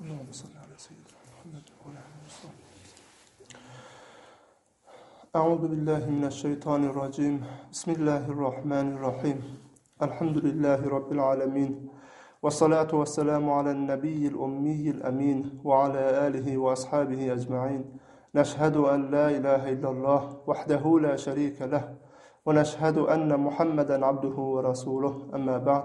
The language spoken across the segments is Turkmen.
اللهم صل على سيدنا محمد وعلى آله وصحبه أعوذ بالله من الشيطان الرجيم بسم الله الرحمن الرحيم الحمد لله رب العالمين والصلاة والسلام على النبي الأمي الأمين وعلى آله وأصحابه أجمعين نشهد أن لا إله إلا الله وحده لا شريك له ونشهد أن محمدا عبده ورسوله أما بعد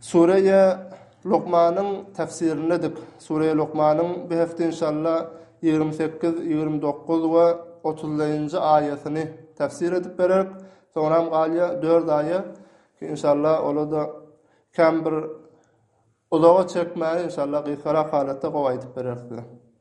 Sureýe Lokmanyň tefsirindedik. Sureýe Lokmanyň bihest inşalla ýigrimi sekiz, ýigrimi dokuz we otuzlynjy aýatyny tefsir edip bererik. Soňram galýa dört aýa ki inşalla olada kän bir uzaga çekmän inşalla gysgarak halatda gowy aýdyp bereris size.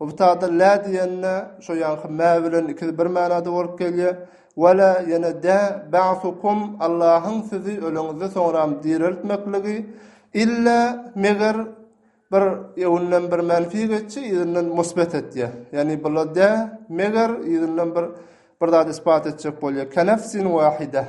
Ybtada lä diýende, şo ýaňky mä bilen ikisi bir mänada bolup gelýär. Wala ýene dä, ba'sukum, Allahyň sizi öleňizde soňram direltmekligi, illa, meger, bir öňünden bir menfi geçse, yzyndan musbet etýär. Ýagny bula dä, meger, yzyndan bir bir zat isbat etjek bolýar. Kenefsin wahideh.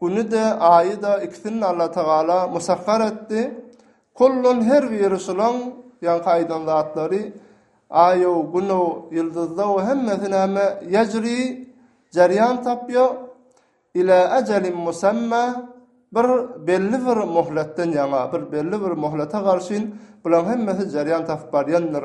Güni-de, aýy-da, ikisini-de Allatagala musahhar etdi. Kullun her biri şulaň, ýaňky aýdan zatlary, aýy-ow, gün-ow, ýyldyzda-ow, hemmesi näme, ýejri, jerýan tapýar, ilä ejelin musemma, bir belli bir möhletden ýaňa, bir belli bir möhlete garşyn, bulaň hemmesi jerýan tapyp barýandyr.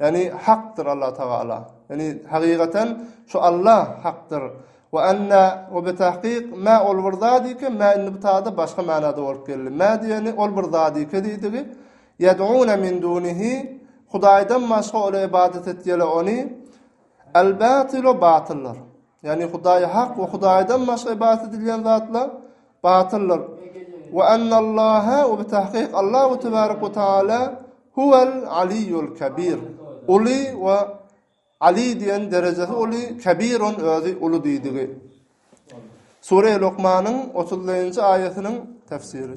Ýagny Hakdyr Allah Tagala. Ýagny hakykaten şu Allah Hakdyr. We enne we bitakyk mä ol bir zat eken, mä indi bu tada başga manada bolup geldi. Mä diýeni ol bir zat eken diýdigi. Ýed'une min dunihi Hudaýdan başga ola ybadat etýele ony. Al-batyl we batyllar. Ýagny Hudaýy hak we Hudaýdan başga ybadat edilýän zatlar batyldyr. Wa annallaha we bi tahqiq Allahu tebarek we taala huwal aliyyul kabir. Uly we Ali diýen derejesi uly, kabir on özi uly diýdigi. Sure Luqmanyň 30-njy aýatynyň tefsiri.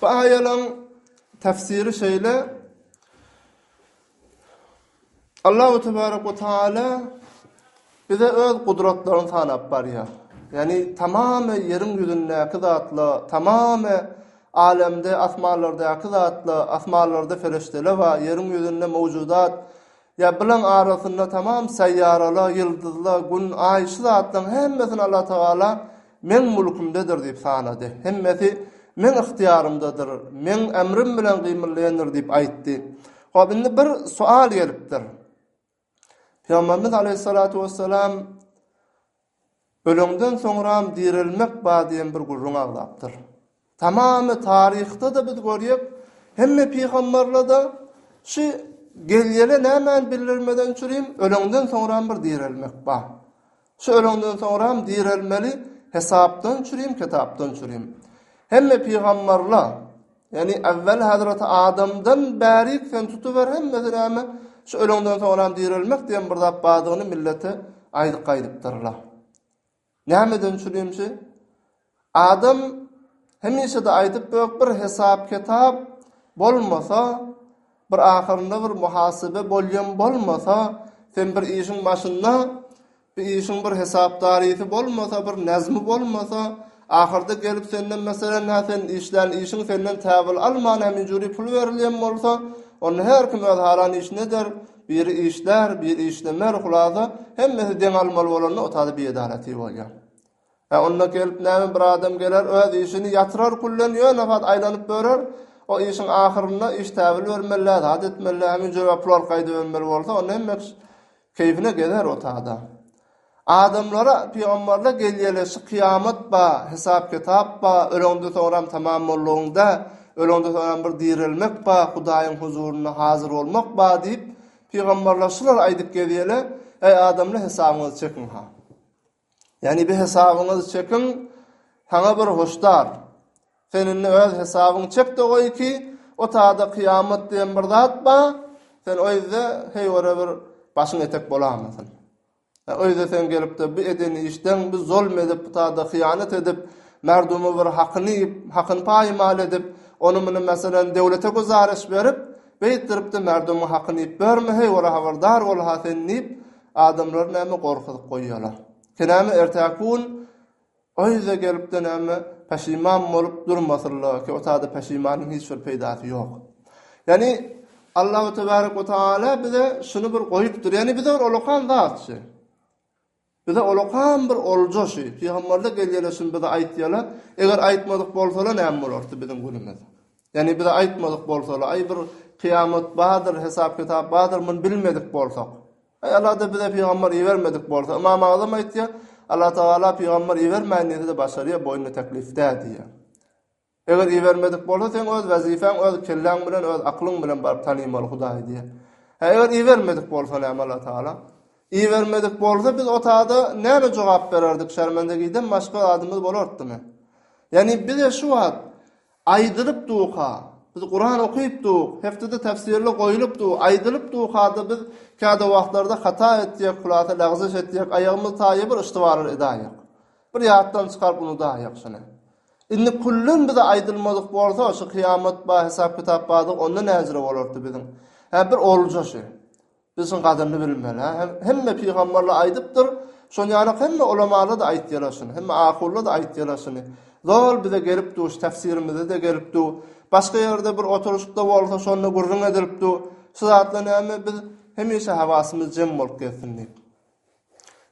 Bu aýalaň tefsiri şeýle, Allahu tebarek we taala bize öz gudratlaryny sanap barýar. Ýani tamam ýeriň ýüzündäki zatlar, tamam alemde, asmanlardaky zatlar, asmanlarda ferişdeler bar, ýeriň ýüzünde mewjudat Ýa bulan arasynda tamam saýýaralar, ýyldyzlar, Gün, Aý şu zatlaň hemmesini Allatagala meň mülkümdedir diýip sanady. Hemmesi meň ygtyýarymdadyr, meň ämrim bilen gymyldaýandyr diýip aýtdy. Hop indi bir soal gelipdir. Pygamberimiz Aleýhissalatu wessalam Öleňden soňram direlmek bar diýen bir gürrüň agzapdyr. Tamamy taryhda-da biz görýäk, hemme pygamberlerde şu gelýele nämäni bildirmeden çürim öleňden soňram bir direlmek bar. Şu öleňden soňram direlmeli hesapdan çürim ketapdan çürim. Hemme pygamberler Ýagny ewwel Hazreti Adamdan bärik sen tutuber hemmesi näme şu öleňden soňram direlmek diýen bir zat bardygyny millete aýdyp gaýdypdyrlar. Nämeden çülimsi? Adam hemişe-de aýdyp bök bir hesap-kitap bolmasa, bir ahyrynda bir muhasabe bolýan bolmasa, sen bir işiň başynda Bu işiň bir hesapdarysy bolmasa, bir näzmi bolmasa, ahyrda gelip senden, meselem, hä, sen işlän işiň senden täwil alman hem ýüri pul berilýän bolsa, onda her kim öz halan işini eder, biri işlär, biri işlemer, hulasa, hemmesi deň almaly bolanda, o taýda biedalaty bolýar. Hä, onda gelip näme bir adam geler, öz işini ýatyrar küllen ýöne hat aýlanyp börer, o işiň ahyrynda iş täwil bermellä, zat etmellä, hem ünje we pul arkaýdy bermeli bolsa, onda hemme kişi keýfine gezer o tada. Adamlara pygambarda gelýeleşik kyýamat ba, hesap kitap ba, öleňde soňram tamam bollugyň dä, öleňde soňram bir direlmek ba, Hudaýyň huzurynda hazir bolmak ba diýip pygambarlar şulary aýdyp gezýele, äý adamla hesabyňyzy çekiň ha. Ýagny bir hesabyňyzy çekiň, saňa bir hoşdar, Sen indi öz hesabyňy çek-de goý ki, o tada kyýamat diýen bir zat bar, sen o ýzde heý ora bir başyň etek bolamasyn. O ýzde sen gelip-de bu eden işdeň, bu zulm edip, bu tada hyýanat edip, merduma bir hakyny iýip, hakyny paýmal edip, ony-muny meselem döwlete güzariş berip, beýtdirip-de merduma hakyny iýip ýörme, heý ora habardar bol-ha sen diýip, Adamlary näme gorkuzyp goýýalar. Kenämi ertäki gün öýüze gelipde näme peşiman bolup durmasylla ki otada peşimanyň hiç bir peýdasy ýok. Ýani Allahu tebarek we taala bize şuny bir goýupdyr. Ýani bize bir olakan zat şu. Bize olakan bir olja şu. Pygamberler gelýärler şuny bize aýtýarlar. Eger aýtmadyk bolsalar näme bolardy biziň günümiz. Ýagny bize aýtmadyk bolsalar, aý bir kyýamat bardyr, hesap-kitap bardyr, muny bilmedik bolsak. Aý Allada bize pygamber ibermedik bolsa, Ymam Azam aýtýar, Alla Tagala pygamber ibermäýin diýse-de başarýar, boýnuna teklif däl diýýär. Eger ibermedik bolsa, seň öz wezipäň, öz kelläň bilen, öz aklyň bilen baryp tanymaly Hudaýy diýýär. Hä eger ibermedik bolsa näme Alla Tagala? Ibermedik bolsa biz o tada näme jogap bererdik, şermendegiden başga zadymyz bolardymy? Ýagny bize şu wagt Aýdylyp duka, biz Kuran okyp duk, hepdede tefsirli goýulyp du, aýdylyp duka-da biz käde wagtlarda hata etjek, hulasa lagzyş etjek, aýagymyz taýy bir yştybalar edaýak. Bir ýatdan çykaryp unudaýak şony. Indi küllen bize aýdylmadyk bolsa, şu kyýamat ba, hesap-kitap badyk onda näjre bolardy biziň? Hä bir olja şu. Biziň gadyrly bilimler-hä? Hemme pygamberler aýdypdyr, şoň ýalak hemme ulamalar-da aýtýarlar şuny, hemme ahulylar-da aýtýarlar şuny. Zol bize gelip dur, şu tefsirimizde-de gelip dur. Başga ýerde bir oturyşykda bolsa, şonda gürrüň edilip dur. Şu zatlar näme, biz hemişe hawasymyz jem bolup gezsin diýip.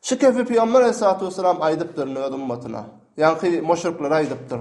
Şu kefi pygamber aleyhissalatu vesselam aýdypdyr indi öz ümmetine. Ýaňky muşrikler aýdypdyr.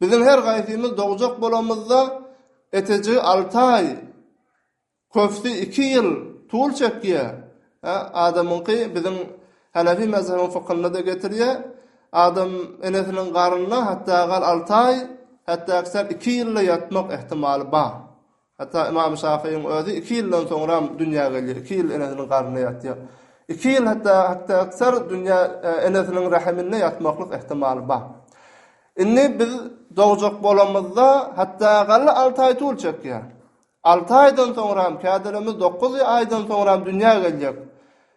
Biziň her gaýsymyz dogjak bolamyzda etejigi alty aý, köpüsi iki ýyl tul çekýär. Adamyňky biziň Hanefi mezhebiň fykynda-da getirýär. Adam enesiniň garnynda hatda gal alty aý, hatda ekser iki ýyl-da ýatmak ähtimaly bar. Hatda Ymam Şafyň özi iki ýyldan soňram dünýä gelýär, iki ýyl enesiniň garnynda ýatýar. Iki ýyl hatda hatda aksar dünýä enesiniň rähiminde ýatmaklyk ähtimaly bar. Indi biz dogjak bolamyzda hatda agally alty aý tul çekýär. Alty aýdan soňram, kädilimiz dokuz aýdan soňram dünýä geljek.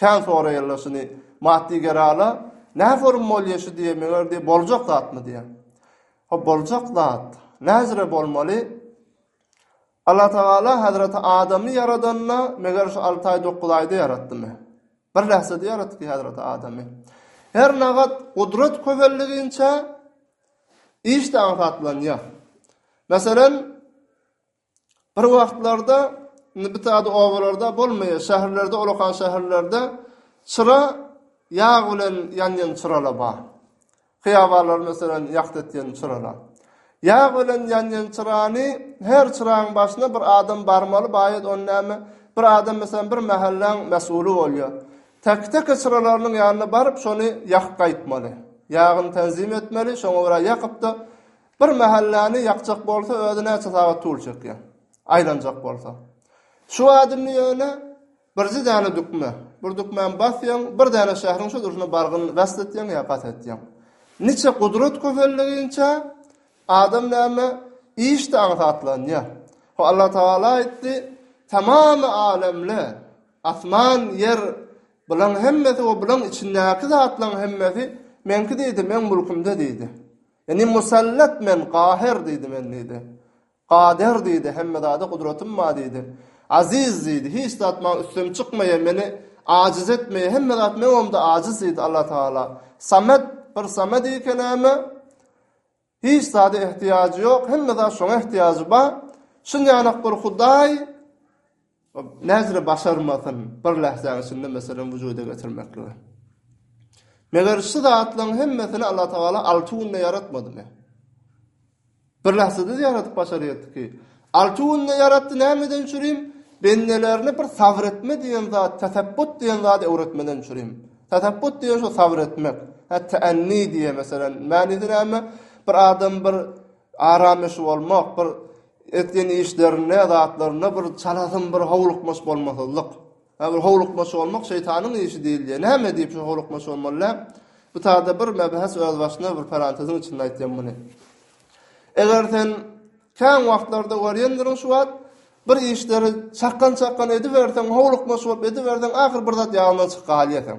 Kän soraýarlar şuny, Maddy gerala nä forum bolýa şu diýe meger diýe boljak zatmy diýe. Hop boljak zat. Näzire bolmaly? Allah Tagala Hazreti Adamy ýaradanda meger şu alty aý dokuz aýda ýaratdymy? Bir lähzede ýaratdy ki Hazreti Adamy. Her nagat gudrat köwelliginçe işde aňsatlanýa. Meselem Bir wagtlarda indi bu sada obalarda bolmaýar, şäherlerde, ullakan şäherlerde çyra ýag bilen ýanýan çyrala bar. Hyýabalary meselem ýagt etýän çyrala. Ýag bilen ýanýan çyrany her çyraň başyna bir adam barmaly baýat ony näme bir adam meselem bir mähelläň mesuly bolýar. Täki täki çyralarynyň ýanyna baryp şony ýakyp gaýtmaly. Ýagyny tenzim etmeli şoňa görä ýakypda Bir mähelläni ýakjak bolsa özi näçe sagat tul çekýär. Aýlanjak bolsa. Şu wadyny ýöne birji däne dükme. Bir dükmäni basýaň, bir däne şähriň şu durşuna bargyny wesl etýäň ýa gat etýäň. Niçe gudrat köpeldiginçe adam näme işde aňsatlanýar. Ho Allah Tagala aýtdy, Tamamy alemle, asman, ýer, bulaň hemmesi we bulaň içindäki zatlaň hemmesi meňki diýdi, meň mülkümde diýdi. Indi musallat men, gaher diýdi men diýdi. Gader diýdi, hemme zada gudratym bar diýdi. Aziz diýdi, hiç zat maňa üstem çykmaýar, meni ajyz etmeýär, hemme zat meň öňümde ajyz diýdi Allatagala. Samet, bir samet eken äme, hiç zada ähtiýajy ýok, hemme zat şoňa ähtiýajy bar. Şun ýanakdyr Hudaý. Näzire başarmasyn bir lähzäň içinde meselem wujuda getirmekligi? Meger şu zatlaryň hemmesini Allatagala alty günde ýaratmadymy? Bir lähzede-de ýaradyp başarýardy ki. Alty günde ýaratdy nämeden çürim? Bendelerine bir sabyr etme diýen zat, tesebbut diýen zady öwretmeden çürim. Tesebbut diýen şu sabyr etmek. Täenni diýen meselem. Manysy näme? Bir adam bir aramyş bolmak, bir Etýän işlerinde, zatlarynda bir çalasyn, bir howlukmaç bolmasyzlyk. Hä, bir howlukmaç bolmak şeýtanyň işi diýilýär. Näme diýip şu howlukmaç bolmaly? Bu taýda bir mebäs özbaşyna bir paranteziň içinde aýtýan muny. Eger sen kän wagtlarda görýändirin şu wagt, bir işleri çakgan-çakgan ediberseň, howlukmaç bolup ediberseň, ahyr bir zat ýadyndan çykyp galýar sen.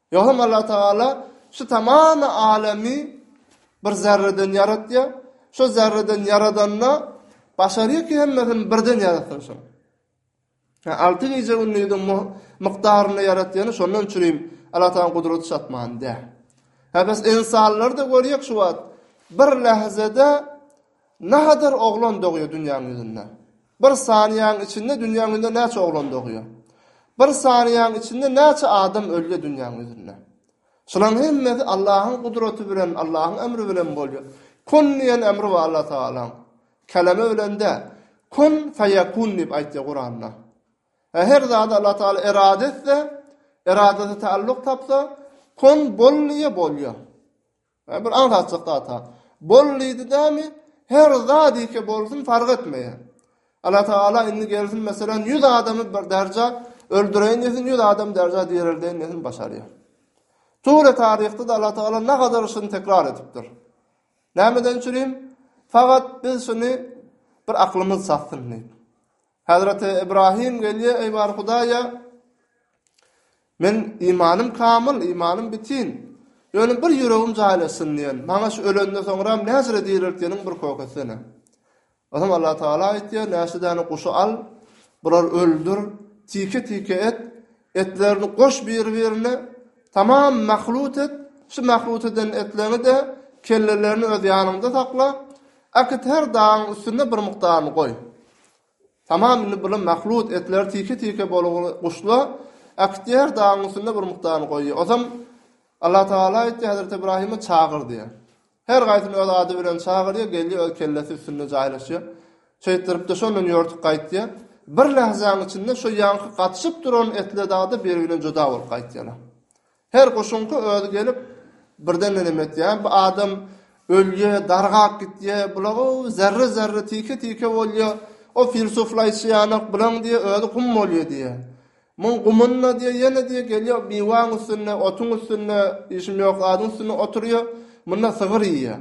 Ýogsam Allah Tagala şu tamam alamy bir zerreden ýaratýar. Şo zerreden ýaradanda başarýar ki hemmesini birden ýaratsyn şo. Ha alty gije gündüzi mukdaryny ýaratýany şondan üçin Allah Tagala gudraty çatman däl. Ha biz insanlar da görýär şu wagt bir lahzada Nähadar oglan dogýa dünýäň ýüzünde? Bir saniýäň içinde dünýäň ýüzünde näçe oglan dogýa? Bir saniýäň içinde näçe adam ölýä dünýäň ýüzünde? Şulaň hemmesi Allahyň gudraty bilen Allahyň emri bilen bolýa. Kun diýen emri bar Alla Tagalaň. Keleme bilen däl. Kun feýekun diýip aýtýa Kuranda. He her zada Alla Tagala erade etse, eradasy taalluk tapsa, kun bol diýe bolýa. Hä, bir aňsatjak zat-a. Bol diýdi dämi? Her zat ýeke bolsun, fark etmeýär. Allatagala indi gelsin, meselem, ýüz adamy bir derja öldüreýin diýsin, ýüz adam derja direldeýin diýsin, başarýar. Tuly taryhda-da Allatagala ne kadar şuny tekrar edipdir. Nämeden çürim? Fakat biz şuny bir aklymyz çatsyn diýip. Hezreti Ybrahym gelýär, Eý bar Hudaýa, men imanym kamyl, imanym bitin. Ýöne bir ýüregim jaýlaşsyn diýen. Maňa şu ölenden soňram näçe dirilteniň bir köwük etsene. Onsoň Allah Tagala aýtýar, näçe däne guşy al, bulary öldür, tike-tike et, etlerini goş bir-birine, tamam mahlut et, şu mahlut eden etlerini-de kellelerini öz ýanyňda sakla, äkit her dagyň üstünde bir mukdaryny goý. Tamam indi bulam mahlut etleri tike tike bolugly guşlar Aktýer dagyň üstünde bir mukdaryny goýýar. Ozam Allah Tagala aýtýar Hezreti Ybrahyma çagyr diýýär. Her gaýsyny öz ady bilen çagyrýar gelýär öz kellesi üstünde jaýlaşýar. Şeýtdiripdir şondan ýörtüp gaýtýar. Bir lähzäň içinde şo ýaňky gatyşyp duran etler dagda biri bilen juda bolup gaýtýarlar. Her guşuňky özi gelip birden menem etýär. Bu adam ölýä, dargap gitýä. Bulagy zerre-zerre, tike-tike bolýa. O filsuflaýşy ýanok, bulaň diýä özi gum bolýa diýä. Muň gumunda diýä ýene diýä gelýä biwaň üstünde, otuň üstünde, işim ýok zadyň üstünde oturýa. Munda sygyr iýýä.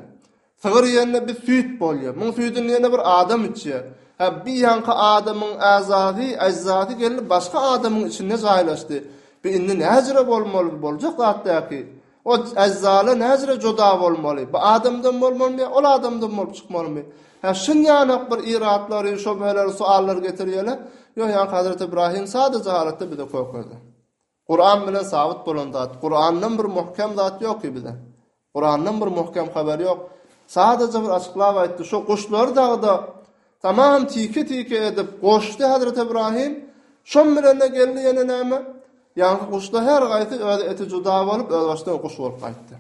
Sygyr iýende bir süýt bolýar. Muň süýdini ýene bir adam içýär. Hä, bir ýaňky adamyň äzasy, eždasy geldi başga adamyň içinde jaýlaşdy. Bu indi näjüre bolmaly, bu boljak zat däl ki. O eždala näjüre joda bolmaly. Bu adamdan bolmalymy ýa ol adamdan bolup çykmalymy? Hä, şunýanok bir iratlary, şübheleri, suallary getirýärler. Ýöne ýaňky Hazreti Ybrahym sadaja halatda bize kökerde. Kuran bilen sabyt bolan zat. Kurandan bir muhkem zat yok ki bize. Kurandan bir muhkem haber yok. Sadaja bir açyklap aytdy. Şu guşlary dagda tamam tiki tiki edip goşdy Hazreti Ibrahim. Şom bilen de geldi yene name? Yanki guşda her gaysi öz eti juda bolup öz başdan guş bolup gaytdi.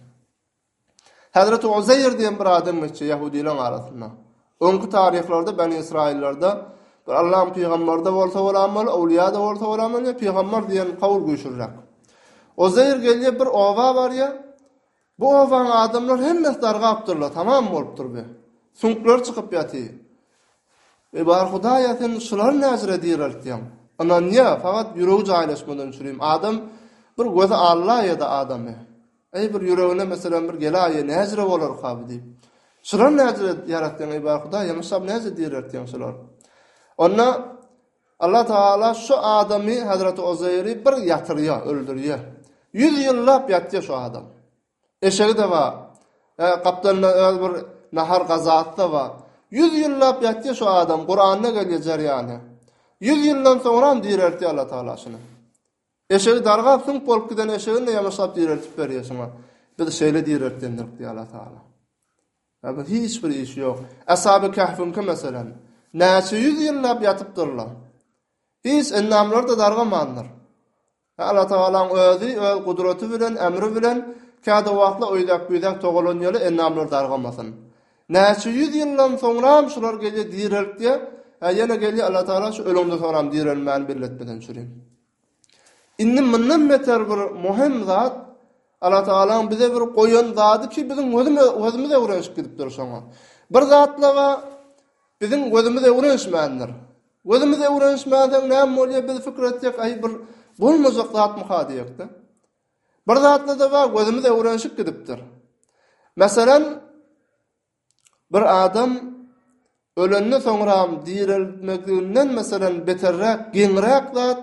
Hezreti Uzeýr diýen bir adamyçy ýahudileriň arasynda. Öňki taryhlarda Beni Ysraýyllarda bir Allam pygamber-de bolsa bolanmaly, öwliýa-da bolsa bolanmaly ýa pygamber diýen kaul güýçlüräk. Uzeýr gelýär bir oba barýar. Bu obanyň adamlary hemmesi dargapdyrlar, tamam bolupdyr bi. Süňkleri çykyp ýaty. Eý bar Hudaý-a sen şulary näcirä direltýäň? Ynanýar, fakat ýüregi jaýlaşmadan çürim. Adam bir gözi Alla ýa-da adamy. Eý, bir ýüregine, meselem, bir gelaýýa näjre bolarka bu diýip. Şular näjre ýaratdyň, eý, bar Hudaý, ýa-da şular näjre direltdiň şular? Onda Allah Tagala şu adamy, Hazreti Ozeýri, bir ýatyrýar, öldürýär. Ýüz ýyllap ýatýar şu adam. Eşegi-de bar. Ä, gapdalynda öz bir nahar gazasy-da bar. Ýüz ýyllap ýatýar şu adam, Kuranda gelýär jar ýaly. Ýüz ýyldan soňram direltýär Allah Tagala şuny. Eşegi dargap süňk bolup giden eşegini-de ýamaşlap direldip berýär şuňa. Biz şeýle direldilendiriq diýýär Allah Tagala. Ýa bu hiç bir işi ýok. Ashaby Kahfyňky meselem. Näçe ýüz ýyllap ýatypdyrlar. Hiç endamlary-da dargamandyr. Ýa Allah Tagalaň özi öz gudraty bilen, emri bilen käde wagtlar öýdäk-büýdäk togalanýaly endamlary dargamasyn. Näçe ýüz ýyldan soňram şular gelýär direltge hä ýene gelýär Allah Tagala şu öleňden soňram direlmäni belli etmeden çürin. Indi mundan beter bir muhim zat Allah Tagalaň bize bir goýan zady ki biziň gözümiz öwrenşip gidipdir şoňa. Bir zatlaga biziň gözümiz öwrenşmändir. Gözümiz öwrenşmänsoň näme bolýar biz pikir etjek aý bir bolmajak zatmyka diýjekde. Bir zatda-da bar, gözümiz öwrenişip gidipdir. Meselem, bir adam ölenden soňram direlmekliginden, meselem, beterräk, geňräk zat,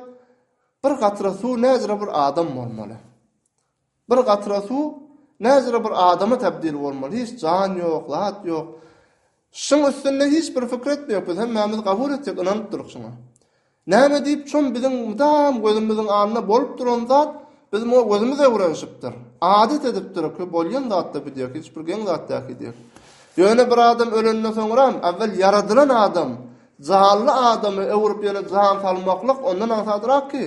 bir gatra suw näzire bir adam bolmaly. Bir gatra suw näzire bir adama tabdil bolmaly, hiç jan ýok, zat ýok. Şuň üstünde hiç bir pikir etmeýok biz hemmämiz gabul etjek ynanyp duryk şuňa. Näme diýip çom biziň mydam gözümiziň alnda bolup duran zat biz muňa gözümiz öwrenişipdir. Adat edip duryk we bolýan zatda bu diýek hiç bir geň zat däki diýek. Ýöne bir adam ölenden soňram awwel ýaradylan adam jally adamy öwrüp ýene jan salmaklyk ondan aňsadrakki.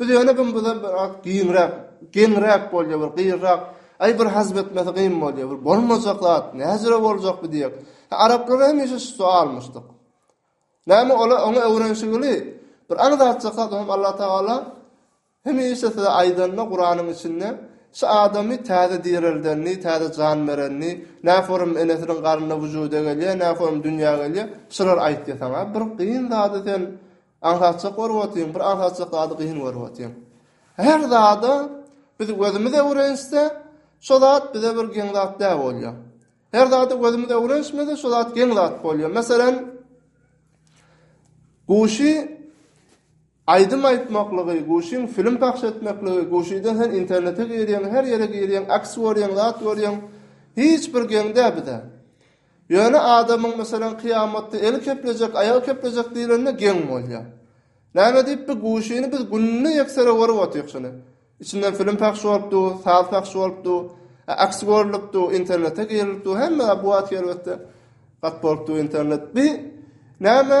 Biz ýöne bim bize biraz giňräk, geňräk bolýar, bir gyrrak, aý bir hazp etmesi gyn bolýar, bir bolmajak zat, näjüre boljak bu diýek. He araplara hemişe şu almyşdyk. Näme ola oňa öwrenşigili, bir aňzatjak zat hem Allah Tagala hemişe size aýdanda Kuranyň içinde şu adamy täze direldenini, täze jan berenini, näforum enesiniň garnynda wujuda gelýär, näforum dünýä gelýär, şular aýtýar saňa. Bir gyn zady sen Aňsatjak bolup otyň, bir aňsatjak zady gyn görüp otyň. Her zada biz gözümiz öwrenişse, şo zat bize bir geň zat däl bolýar. Her zada gözümiz öwrenişmese, şo zat geň zat bolýar. Meselem, guşy aýdym aýtmaklygy, guşyň film pahş etmekligi, guşydan sen internete girýäň, her ýere girýäň, aks görýäň, zat görýäň, hiç bir geň däl bize. Ýöne adamyň, meselem, kyýamatda eli keplejek, aýagy keplejek diýlende geň bolýar. Näme diýip bi guşyny biz günde ýeksere görüp otyk şuny. Içinden film pahş bolup du, saz pahş bolup du, a aks görlüp du, internete girlip du, hemme zat bu wagtky elbetde gat bolup du internet. Bi näme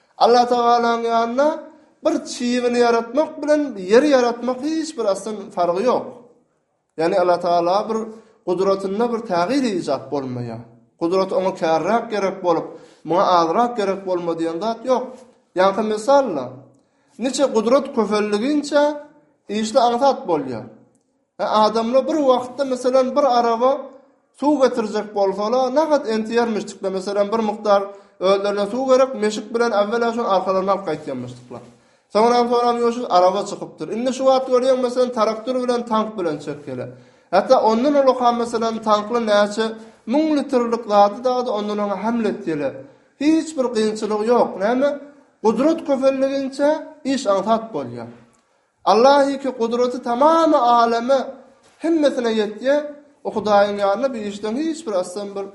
Allatagalaň ýanynda bir çybiny ýaratmak bilen ýeri ýaratmak hiç bir aslyn fargy ýok. Ýagny Allatagala bir gudratynda bir tägyr ejap bolmaýar. Gudrat oňa kärräk gerek bolup, muňa azrak gerek bolma diýen zat ýok. Ýaňky mysal-la. Niçe gudrat köpeldiginçe işle aňsat bolýar. Hä adamla bir wagtda meselem bir araba suw getirjek bolsala nagat entýärmişdikle meselem bir mukdar özlerine suw gerek meşik bilen äwwela şony arkalaryna alyp gaýtýarmyşdykla. Soňram soňram ýöşüs araba çykypdyr. Indi şu wagt görýäň meselem taraktor bilen tank bilen çek hele. Hatda ondan ulukam meselem tankly näçe müň litrlik zady dady ondan oňa hämle etýele. Hiç bir gynçylygy ýok. Näme? Gudrat köpeldiginçe iş aňsat bolýar. Allahy ki gudraty tamamy aleme hemmesine ýetýä o hudaýyň ýanynda bu işleň hiç bir aslam bir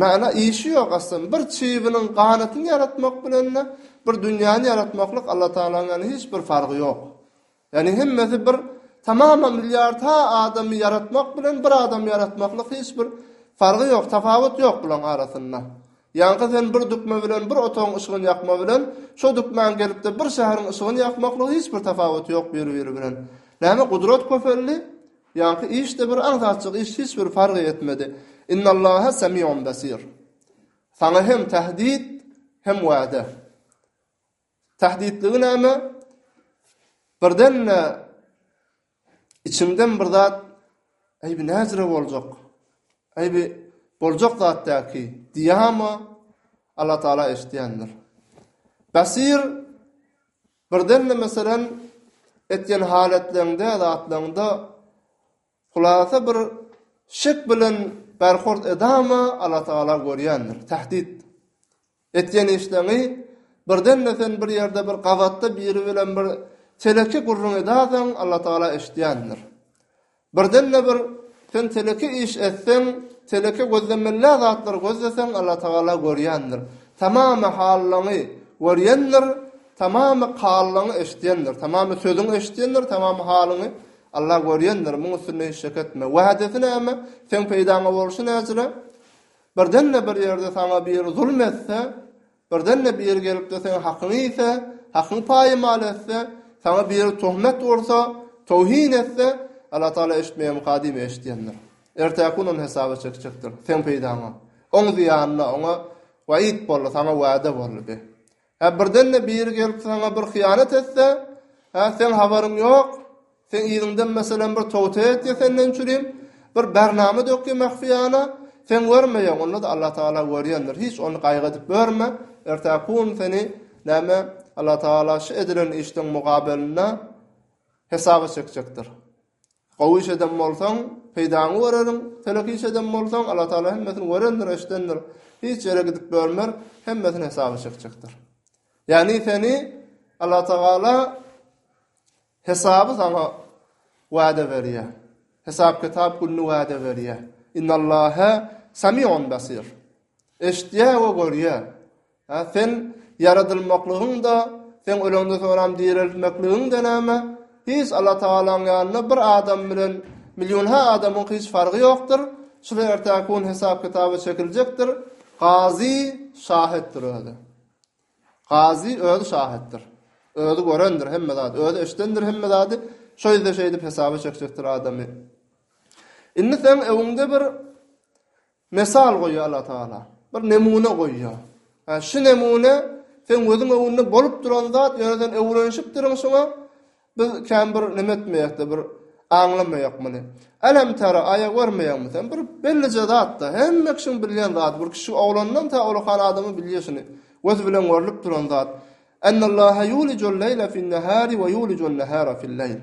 mana işi ýok aslam bir çybiniň ganatyny ýaratmak bilende bir dünýäni ýaratmaklyk Allatagalaň ýany hiç bir fargy ýok ýani hemmesi bir tamama milliard ha adamy ýaratmak bilen bir adamy ýaratmaklyk hiç bir fargy ýok tapawut ýok bulaň arasynda Ýaňky sen bir dükme bilen bir otagyň yşygyny ýakma bilen, şo dükmäň gelipde bir şäheriň yşygyny ýakmaklygy hiç bir tapawuty ýok biri-biri bilen. Näme gudrat köpeldi? Ýaňky işde bir aňsatjyk iş hiç bir fargy etmedi. Innallaha semiun besir. Saňa hem tähdit, hem wäde. Tähdidligi näme? Birden-de içiňden bir zat, Äý, bu näjre boljak? Äý, bu boljak zat däl ki? diýýärmi? Alla Taala eşidýändir. Basir, birden-de, meselem, etýän halatlaryňda, zatlaryňda Hulasa bir şek bilen berhort edama Allatagala görýändir, tähdit. Etýän işleňi birdende sen bir ýerde bir gabatda biri bilen bir teleki gürrüň edasaň Allatagala eşidýändir. Birdende bir sen teleki iş etseň, teleki gözlemellä zatlar gözleseň Allatagala görýändir. Tamamy hallaňy görýändir, tamamy kallaňy eşidýändir, tamamy sözüňi eşidýändir, tamamy halyňy Allah görýändir, muň üstünde hiç şek etme. Wädesi näme? Seň peýdaňa bolşy näçe? Birden-de bir ýerde saňa biri zulum etse, birden-de biri gelip-de seň hakyňy iýse, hakyňy paýmal etse, saňa biri töhmet ursa, töwhin etse, Allah Taala eşitmeýänmyka diýme, eşidýändir. Ertäki gün ony hesaba çekjekdir, seň peýdaňa. Oň zyýanyna oňa waýyt boldy, saňa wäde boldy. Hä, birden-de biri gelip saňa bir hyýanat etse, hä, seň habaryň ýok, seň yzyňdan, meselem, bir togta etýär senden çürim, bir bärnama dökýär mähfiýana, sen görmeýäň, onda-da Allatagala görýändir, hiç ony gaýgy edip ýörme, ertäk-gün seni, näme, Allatagala şu edilen işleň mugabelinde hesaba çekjekdir. Gowy iş eden bolsaň, peýdaňy görerin, telek iş eden bolsaň, Allatagala hemmesini görendir, eşidendir. Hiç ýere gidip börmer, hemmesini hesaba çekjekdir. Ýagny seni Allatagala hesaby saňa wada berýär. Hesap-kitap gününi wada berýär. Innallaha samiun basir. Eşitýär we görýär. Hä, seň ýaradylmaklygyň-da, seň öleňden soňram direltmekligiň-de näme? Hiç Allatagalaň ýanynda bir adam bilen millionha adamyň hiç fargy ýokdur. Şular ertäki gün hesap-kitaba çekiljekdir. Gazy şahitdir özi. Gazy özi şahitdir. Özi görendir hemme zady, özi eşidendir hemme zady. Şo ýerde şeýdip hesaba çekjekdir adamy. Indi seň öňüňde bir Mysal goýýar Allah Tagala. Bir nemune goýýar. Hä, şu nemune seň gözüň öňünde bolup duran zat, ýöne sen öwrenişipdirin şuňa. Biz kän bir neme etmeýäs-de, bir aňlamaýak muny. Älem tara, aýa görmeýäňmi sen? Bir bellije zat-da, hemme kişiň bilýän zady. Bir kişi oglandan ta ullakan adama bilýär şuny. Göz bilen görlüp duran zat. Ennallaha ýuliju'l-leýle fin-nehari we ýuliju'n-nehara fil-leýl.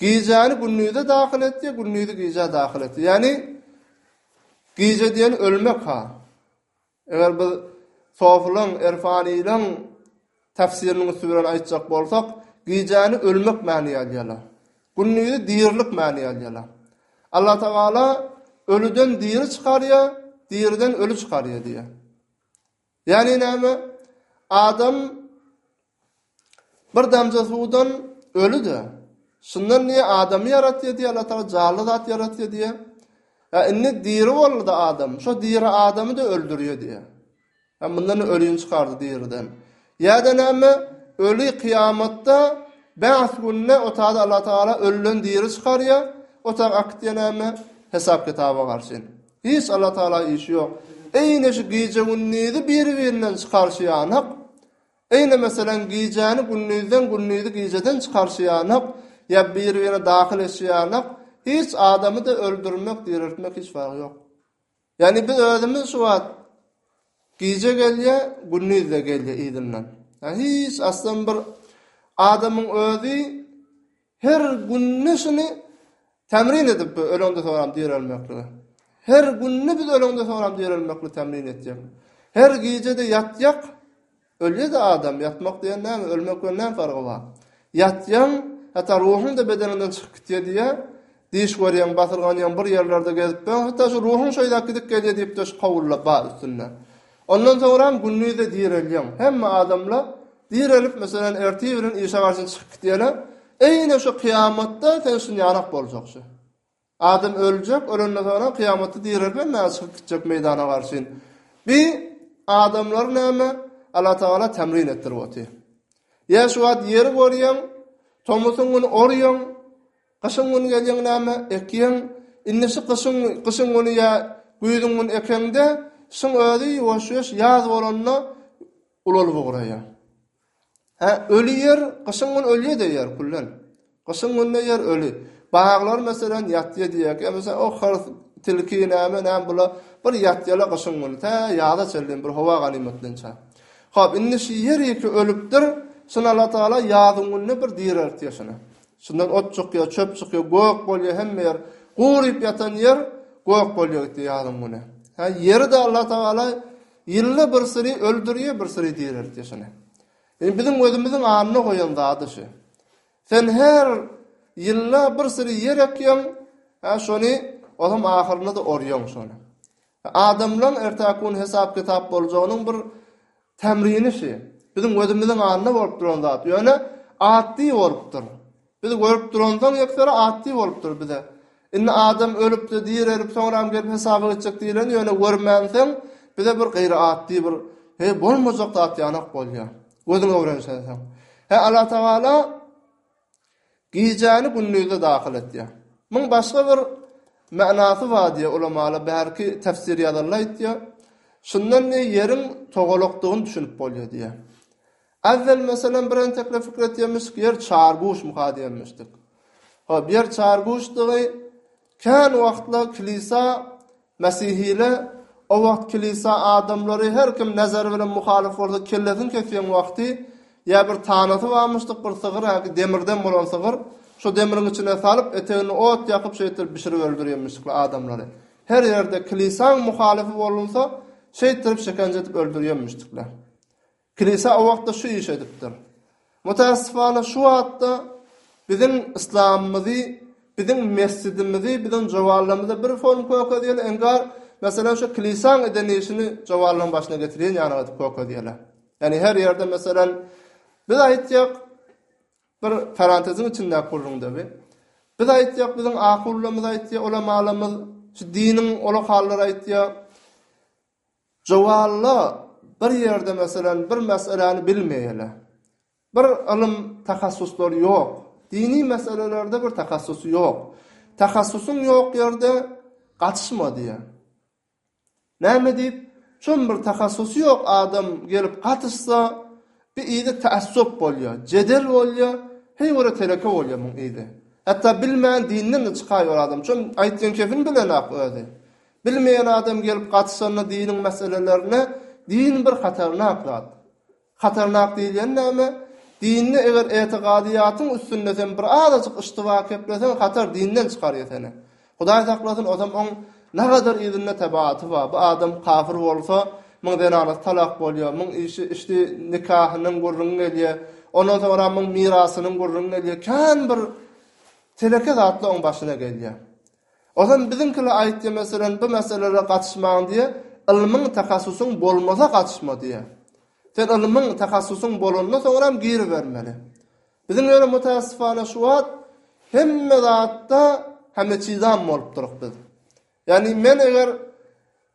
Gijäni gündize dahyl etdi, gündizi gijä dahyl etdi. Ýagny gije diýen ölmek ha. Eger biz sofylaň, erfanylaň täfsiriniň üsti bilen aýtjak bolsak, gijäni ölmek many ýazýarlar. Gündizi dirilik many ýazýarlar. Allah Tagala ölüden diri çykarýar, diriden öli çykarýar diýýär. Ýagny näme? Adam bir damja suwdan öli-de. Şundan diýýär, adamy ýaratýar diýýär Allah Taala, janly zat ýaratýar diýýär. Ýa indi diri boldy-da adam, şo diri adamy-da öldürýär diýýär. Ýa mundan ölüni çykardy diriden. Ýa-da näme? Öli kyýamatda bäs gününe otada Allah Taala ölüden diri çykarýar, otaň akýar näme? Hesap-kitaba garşy. Hiç Alla Tagala işi ýok. Eýne şu gije-gündizi bir-birinden çykaryşýanok. Eýne meselem gijäni gündizden gündizi gijeden çykaryşýanok ýa bir-birine dahyl eşýanok. Hiç adamy-da öldürmek, direltmek hiç wagt ýok. Ýagny biz özümiz şu wagt gije gelýä, gündiz-de gelýä yzyndan. Ýa hiç aslym bir adamyň özi Her günde şuny temrin edip bu öleňde soram direlmeklige. Her günde biz öleňde soram direlmekli temrin etjek. Her gijede ýatjak, ölýä-de adam, ýatmak diýen näme, ölmek bilen näme fargy bar? Ýatýaň, hatda ruhuň da bedeniňden çykyp gitýä diýýä, diş görýäň, basyrganýaň, bir ýerlerde gezip, öň hatda şu ruhuň şeýdäp gidip gelýä diýip-de şu kowullar bar üstünde. Ondan soňram gündize direlýäň. Hemme adamla direlip meselem ertir bilen işe garşyny çykyp gitýäler. Eýne şu kyýamatda sen şun ýanak boljak şu. Adam öljek, ölenden soňra kyýamatda direlip hem näme çykyp gitjek meýdana garşyn. Bi adamlary näme Allah Tagala temrin etdirip otyr. Ýa şu wagt ýeri görýäň, tomusyň güni orýaň, Gyşyň güni gelýäň näme ekýäň? Indi şu gyşyň gyşyň güni ýa güýzüň güni ekeňde, şyň özi ýuwaş-ýuwaş ýaz bolanda ulalyp ugraýar. Hä, öli ýer gyşyň güni ölýä diýýär küllen. Gyşyň günde ýer öli. Baglar meselem ýatýa diýýär. Ýa meselem o hyrs, tilki näme, näme bular bir ýatýala gyşyň güni. Tä ýaza çenli bir howa ganymatlanýar. Hop, indi şu ýer iki ölüpdir. Şuny Alla Taala ýazyň günde bir direltýär şuny. Şundan ot çykýar, çöp çykýar, gök bolýar hemme ýer. Guryp ýatan ýer gök bolýar gitdi ýazyň güni. Hä, ýeri-de Allatagala ýylda bir syry öldürýär, bir syry direltýär şony. Indi biziň gözümiziň alnyna goýan zady şu. Sen her ýylda bir syry ýer ekýäň, hä, şony ozam ahyrynda-da orýaň şony. Adamlaň ertäki gün hesap-kitap boljagynyň bir tämrini şi. Biziň gözümiziň alnda bolup duran zat. Ýöne atdy bolupdyr. Biz görüp duransoň ýeksera atdy bolupdyr bize. Indi adam ölüpdi, direlip, soňram gelip hesaba geçjek diýileni ýöne görmänsoň bize bir gyraatdy bir he bolmajak zat ýanak bolýar. Gözüň öwrenişensoň. He Allatagala Gijäni gündize dahyl etýär. Muň başga bir Manasy bar diýýär ulamalar bärki tefsir ýazarlar aýtýar. Şundan diýýär ýeriň togalakdygyny düşünip bolýar diýýär. Awwel meselem bir entekler pikir etýärmişik ýer çarguşmyka diýenmişdik. Hop ýer çarguşdygy Kän wagtlar kilisa Mesihile O wagt kilisa adamlary her kim nezeri bilen muhalyf bolsa kellesini kesýän wagty ýa bir tanasy barmyşdyk bir sygyr häki demirden bolan sygyr şo demiriň içine salyp etegini ot ýakyp şeýtdirip bişirip öldürýenmişdikler adamlary her ýerde kilisaň muhalyfy bolunsa şeýtdirip şekence edip öldürýenmişdikler. Kilise o wagtda şu işi edipdir. Mutassyfana şu wagtda biziň yslamymyzy, biziň mesjidimizi, biziň jowarlarymyzy bir form kökezýäler, inkar, meselem şu kilisaň eden işini jowarlaryň başyna getirýän ýaly edip kökezýäler. Ýani her ýerde meselem biz aýtýak bir paranteziň içindäki gürrüňde bi. Biz aýtýak biziň ahunlarymyz aýtýar, ulamalarymyz şu diniň ola hallary aýtýar. Jowalla bir ýerde meselem bir meseläni bilmeýele. Bir ylym takassuslary ýok. Dini meselelerde bir takassusy ýok. Takassusyň ýok ýerde gatyşma diýýär. Näme diýip, şom bir takassusy ýok adam gelip gatyşsa, bi yzy tässup bolýar, jedel bolýar, heý bir teleke bolýar muň yzy. Hatda bilmän dinden-de çykaýýar adam. Şom aýtýan kepini bilenok özi. Bilmeýän adam gelip gatyşanda diniň meselelerine din bir hatarnak zat. Hatarnak diýilýän näme? Dinde eger etigadyýatyň üstünde sen bir azajyk yştyba kepleseň hatar dinden çykarýa seni. Hudaý saklasyn ozam oň nagadar yzynda tebaty bar. Bu adam kafyr bolsa muň zenanasy talak bolýa, muň işi işdi nikahynyň gürrüňi gelýä, ondan soňra muň mirasynyň gürrüňi gelýä, kän bir teleke zatla oň başyna gelýä. Ol hem biziňkile aýtdy meselen bu meselelere gatyşmaň diýe ylmyň takassusyň bolmasa gatyşma diýe. Sen ylmyň takassusyň bolanda soňram giribermeli. Biziň ýöne mutasyfana şu wagt hemme zatda hemme çizam bolupdyryk biz. Ýagny men eger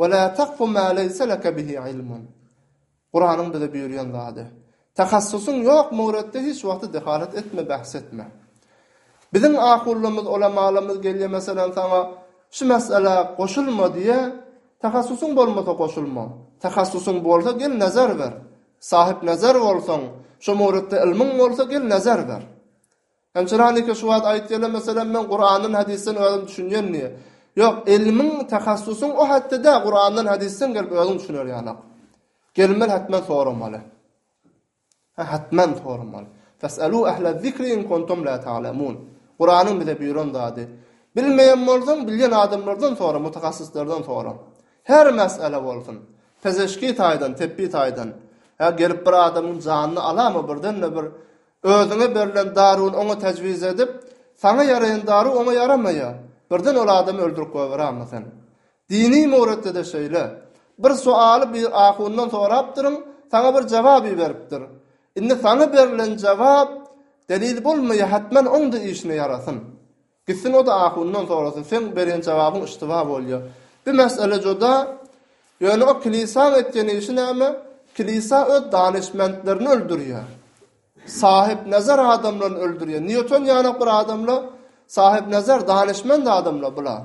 Wa la takfu ma leýse leke bihi ilmun. Kuranyň bize buýurýan zady. Tahassusyň ýok mowretde hiç wagty dehalet etme, bahs etme. Biziň ahullymyz, ulamalarymyz gelýär meselem saňa, şu meselä goşulma diýýär, tahassusyň bolmasa goşulma. Tahassusyň bolsa gel nazar ber. Sahyp nazar bolsaň, şo mowretde ilmiň bolsa gel nazar ber. Ençiränikä şu wagt aýtýarlar meselem men Kurandan hadisden özüm düşünýän diýýär. Ýok ilmiň tahassusyň o hatda däl Kurandan hadisden gelip özüň düşüner ýalak. Gelmeli hatman soramaly. Ha hatman soramaly. Fesalu ahla zikri in kuntum la ta'lemun. Kuranyň bize buýran zady. Bilmeýän bolsaň bilýän adamlardan sora mutahassyslardan sora. Her mesele bolsun. Pezeşki taýdan tepbi taýdan. Ha gelip bir adamyň janyny alamy birden bir Özüňe berlen daruny oňa tejwiz edip, saňa ýaraýan daru oňa ýaramaýar. Birden ol adamy öldürip goýberämmi sen? Dini mowretde-de şeýle. Bir soaly bir ahundan sorapdyryň, saňa bir jogap iberipdir. Indi saňa berlen jogap delil bolmaýar, hetmen oň-da işine ýarasyn. Gitsin oda ahundan sorasyn seň berýän jawabyň yştyba bolýa. Bi mesele joda Ýöne o kilisaň etýän işi näme? Kilisa öz danyşmentlerini öldürýä. Sahyp nazar adamlaryny öldürýä. Nýuton ýanak bir adamla Sahyp nazar danyşmend adamla bula.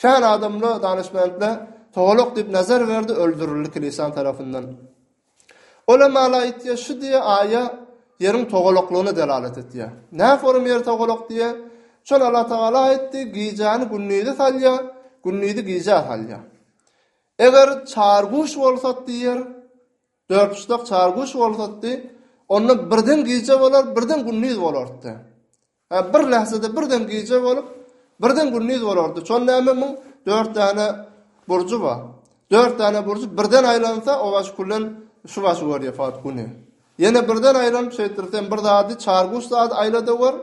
Kän adamla danyşbentler Togolok diýip nazar berdi öldürildi Kilisan tarapyndan. Ol hem ala aýtýar şu diýe aýa ýeriň togoloklygyna delalet etýär. Näforum ýer togolok diýýär. Şol Alla Tagala aýtdy gijäni gündize salýar, gündizi gijä salýar. Eger çarguş bolsat diýýär dörtpuşlak çarguş bolsatdy onda birden gije bolar birden gündiz bolardy. Hä, bir lähzede birden gije bolup, birden gündiz bolardy. Şol näme, muň dört däne burjy bar. Dört däne burjy birden aýlansa, o baş külen şu başy görýär fakt güni. Ýene birden aýlanyp, şeýtdir, sen bir zady, çarguş zady aýla-da gör,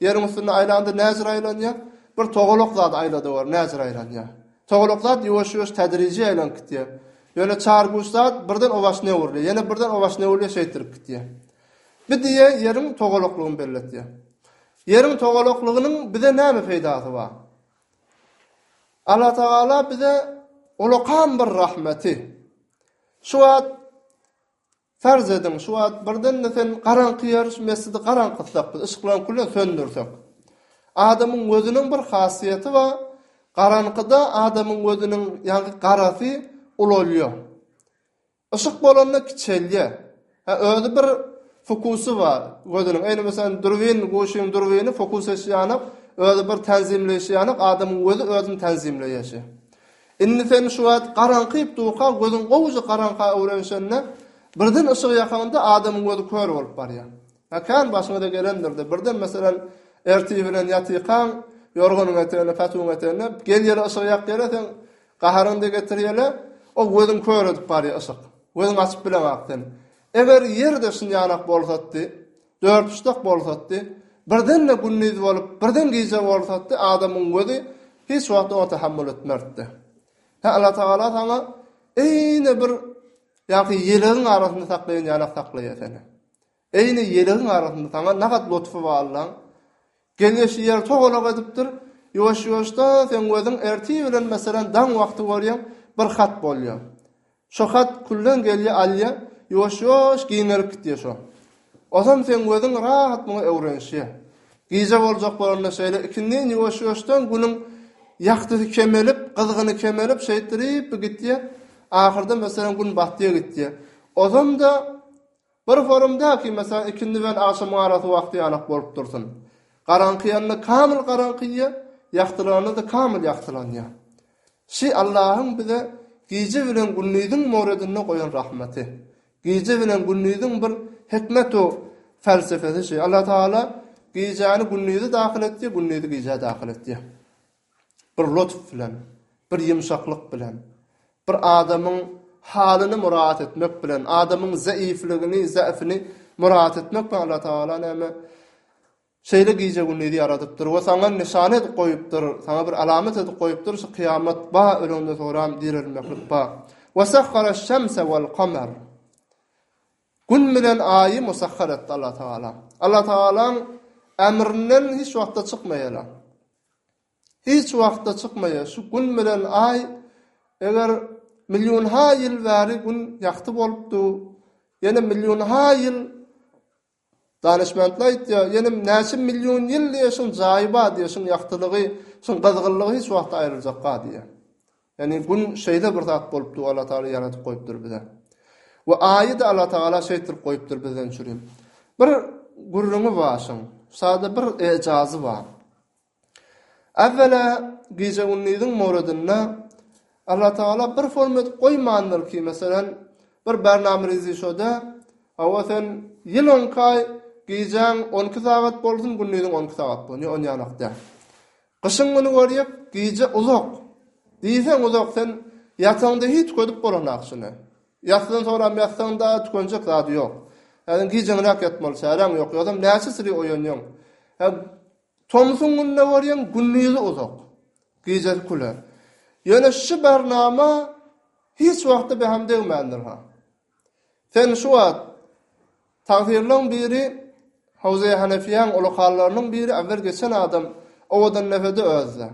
Ýeriň üstünde aýlanda näjür aýlanýar? Bir togalak zady aýla-da gör, näjür aýlanýar? Togalak zat ýuwaş-ýuwaş tedriji aýlanyp gitýär. Ýöne çarguş zat birden o baş newrlýär, ýene birden o baş newrlýär, şeýtdirip gitýär. Bir diýe ýeriň togalaklygyny belletýär. Ýeriň togalaklygynyň bize näme peýdasy bar? Allatagala bize olakan bir rahmeti. Şu wagt Perz ediň, şu wagt birden-de sen garaňky ýer, şu mesjidi garaňkytsak biz, yşyklaryň küllerini söndürsek. Adamyň gözüniň bir hasiýeti bar, garaňkyda adamyň gözüniň ýaňky garasy ulalýar. Yşyk bolanda kiçelýä. Hä özi bir fokusy bar gözüniň eýle meselem durwin guşyň durwini fokus eşýänok özi bir tanzimleýşýänok adamyň gözi özüni tanzimleýäşi. Indi sen şu wagt garaňkyp durka gözüň gowja garaňka öwrenşende birden yşygy ýakaňda adamyň gözi kör bolup barýa. Hä kän başyňyza gelendirde birden meselem ertir bilen ýatykaň ýorganyň etegine patuň etegine gel ýeri yşygy ýak ýere sen Gaharyňda getir ýele, o gözüň kör edip barýa yşyk. Gözüň açyp bileňak sen. Eger ýerde şun ýanak bolsatdy, dörpuşdak bolsatdy, birden-de gündiz bolup, birden gije bolsatdy, adamyň gözi hiç wagt oňa tahammül etmertdi. Hä Alla Tagala saňa eýne bir ýaňky ýelegiň arasynda saklaýan ýanak saklaýa seni. Eýni ýelegiň arasynda saňa nagat lotfy bar lan. Gelýeşi ýer togalak edipdir. Ýuwaş-ýuwaşdan seň özüň ertir bilen meselem daň wagty görýäň, bir hat bolýar. Şo hat külden gelýär alýar, ýuwaş-ýuwaş giňerip gitýär şo. Ozam seň özüň rahat muňa öwrenişýär. Gije boljak bolanda şeýle ikindin ýuwaş-ýuwaşdan günüň ýagtysy kemelip, gyzgyny kemelip şeýtdirip gitýär. Ahyrda meselem gün batýar gitýär. Ozam-da Bir forum däl ki, meselem, ikindi bilen agşamyň arasy wagty ýalak bolup dursun. Garaňkyýanda kamyl garaňkyýýa, ýagtylanda-da kamyl ýagtylanýa. Şi Allahyň bize gije bilen gündiziň moredinde goýan rahmaty. Gije bilen gündiziň bir hikmet u felsefesi şi. Allatagala gijäni gündize dahyl etdi, gündizi gijä dahyl etdi. bir lutf bilen, bir ýumşaklyk bilen, bir adamyň halyny myrat etmek bilen, adamyň zeýifligini, zäfini myrat etmek bilen Allah Tagala näme, şeýle gije-gündizi ýaradypdyr we saňa nyşan edip goýupdyr, saňa bir alamat edip goýupdyr, şu kyýamat bar, öleňden soňram direlmeklik bar. Ve sahharaş-şemse vel-kamer. Gün bilen aýy musahhar etdi Allah Tagala. Allah Tagalaň ämrinden hiç wagtda çykmaýarlar. Hiç wagtda çykmaýar. Şu Gün bilen Aý eger millionha ýyl bäri Gün ýagty bolupdy, ýene millionha ýyl Danyşmentler aýtýar, ýene näçe million ýyl diýýär, şuň jaýy bar diýýär, şuň ýagtylygy, şuň gyzgynlygy hiç wagtda aýryljak zat diýýär. Ýagny gün şeýle bir zat bolupdyr we Allah Tagala ýaradyp goýupdyr bize. We aýy-da Allah Tagala şeýtdirip goýupdyr bizden çüri. Bir gürrüňi bar şuň. Şada bir ejazy bar. Äwwela gije-gündiziň moredinde Allah Tagala bir forma edip goýmandyr ki, meselem, bir bername rizişoda, hawa sen ýyl onkaý gijäň on iki sagat bolsun, gündiziň on iki sagat bolsun, ýa onýanok däl. Gyşyň güni görýek, gije uzak. Diýseň uzak, sen ýataňda hiç görüp bolanok şuny. Ýassydan soram ýatsaň-da, tükenjek zady ýok. Hä, sen gijeňräk ýatmaly, çäräň ýok, ýogsam näçe çyry oýanýaň. Hä, tomsuň gününe görýeň, gündizi uzak. Gijesi küle. Ýöne şu barnama hiç wagtda behim degmändir-ha. Sen şu wagt Tagsyrylaň biri Howzeye Hanefiýaň uly hallarynyň biri äwel geçen adam owadan nebede özde.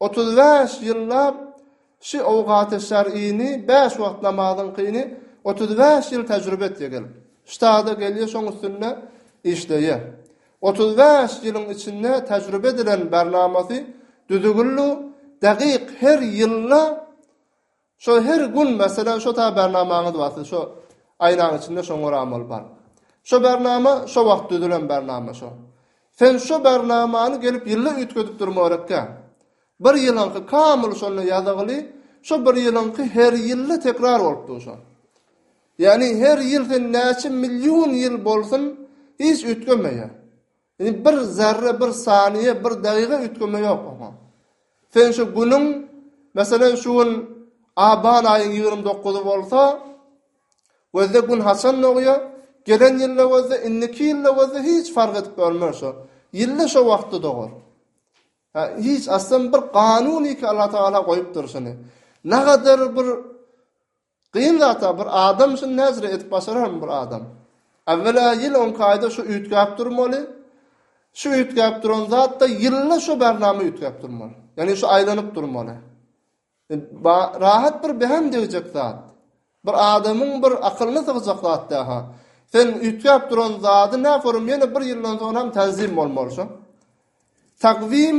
Otuz bäş ýyllap şi owgate şer ini bäş wagt namazyň kyny otuz bäş ýyl tejribe etýe gelip. Ştada gelýe şoň üstünde işleýe. Otuz bäş ýylyň içinde tejribe edilen barnamasy düzügillu degiq her ýylda Şo her gün meselem şo ta bernamaňyz bar siz şo aýlaň içinde şoň oram bolup bar. Şo bernama şo wagt düzülen bernama şo. Sen şo bernamany gelip ýylla üýtgedip durma gerekkä. Bir ýylyňky kamyl şonda ýazygyly şo bir ýylyňky her ýylda tekrar bolup dur şo. Ýagny her ýyl sen näçe million ýyl bolsun hiç üýtgemeýär. Indi bir zerre, bir saniýe, bir dagyga üýtgeme ýok oňa. Sen şu günüň, meselem, şu gün aban aýyň ýigrimi dokuzy bolsa, gözle gün haçan dogýar, gelen ýylda gözle, indiki ýylda gözle, hiç fark edip görmer şu. Ýylda şo wagtda dogar. Ha, hiç aslan bir ganunyky Allatagala goýupdyr şuny. Nagadyr bir Kyn zat-a, bir adam şuny näzire edip başararmy bir adam? Äwwel-ä ýyl onkaýda şu üýtgäp durmaly, şu üýtgäp duran zat-da ýylda şu bärnama üýtgäp durmaly. Ýagny şu aýlanyp durmaly. Ba, rahat bir behim degjek zat. Bir adamyň bir akylyna sygjak zat däl-hä. Sen üýtgäp duran zady näforum ýene bir ýyldan soňam tanzim bolmaly şu. Tagwim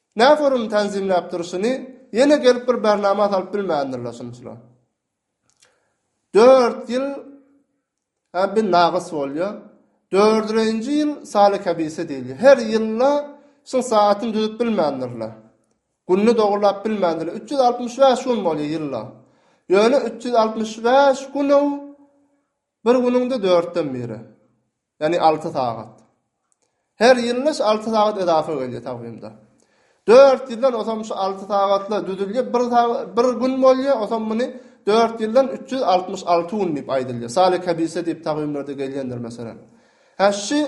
Nä forum tanzimläp durşuny ýene gelip bir barnama salyp bilmändirler şunçular. Dört ýyl Abi nagys bolýar. Dördürenji ýyl Sali Kabise diýilýär. Her ýylda şuň saatyny düzüp bilmändirler. Günni dogurlap bilmändirler. 365 gün bolýar ýylda. Ýöne 365 günüň bir günüň-de dörtden biri. Ýagny alty sagat. Her ýylda alty sagat yzapa gelýär takwimde. Dört ýyldan ozam şu alty sagatlar düzülýär. Bir bir gün bolýar, ozam muny dört ýyldan üç ýüz altmyş alty gün diýip aýdylýar. Sale kabise diýip takwimlerde gelýändir meselem. Hä şu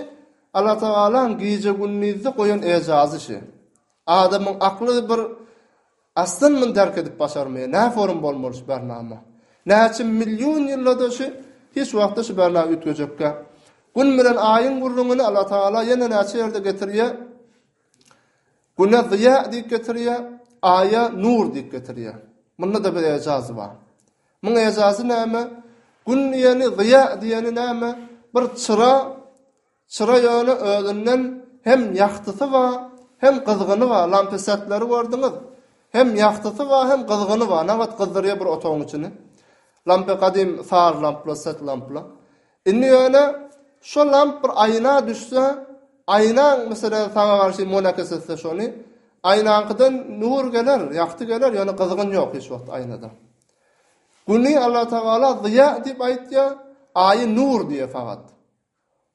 Alla Tagalaň gije-gündizi goýan ejazy şu. Adamyň akly bir Aslan muny därk edip başarmaýar. Nä forum bolmaly şu Barnama. Näçe million ýyllada şu hiç wagtda şu Barnama üýtgejekkä. Gün bilen aýyň gürrüňini Allah Tagala ýene näçe ýerde getirýär. Güne zyýa diýip getirýär, aýa nur diýip getirýär. Munda-da bir ejaz bar. Muň ejazy näme? Gün diýeni, zyýa diýeni näme? Bir çyra Çyra ýöne özünden hem ýagtysy ba, hem gyzgyny ba, lampesetleri gördüňiz? Hem ýagtysy ba, hem gyzgyny ba, nabat gyzdyrýa bir otagyň içini. Lampe gadym sary lampla, set lampla. Indi ýöne şo lamp bir aýna düşse, aýnaň meselem saňa garşy monakes etse şony, aýnaňkydan nur geler, ýagty geler, ýöne gyzgyn ýok hiç wagt aýnada. Güni Allatagala zyýa diýip aýtýa, aýy nur diýe fagat.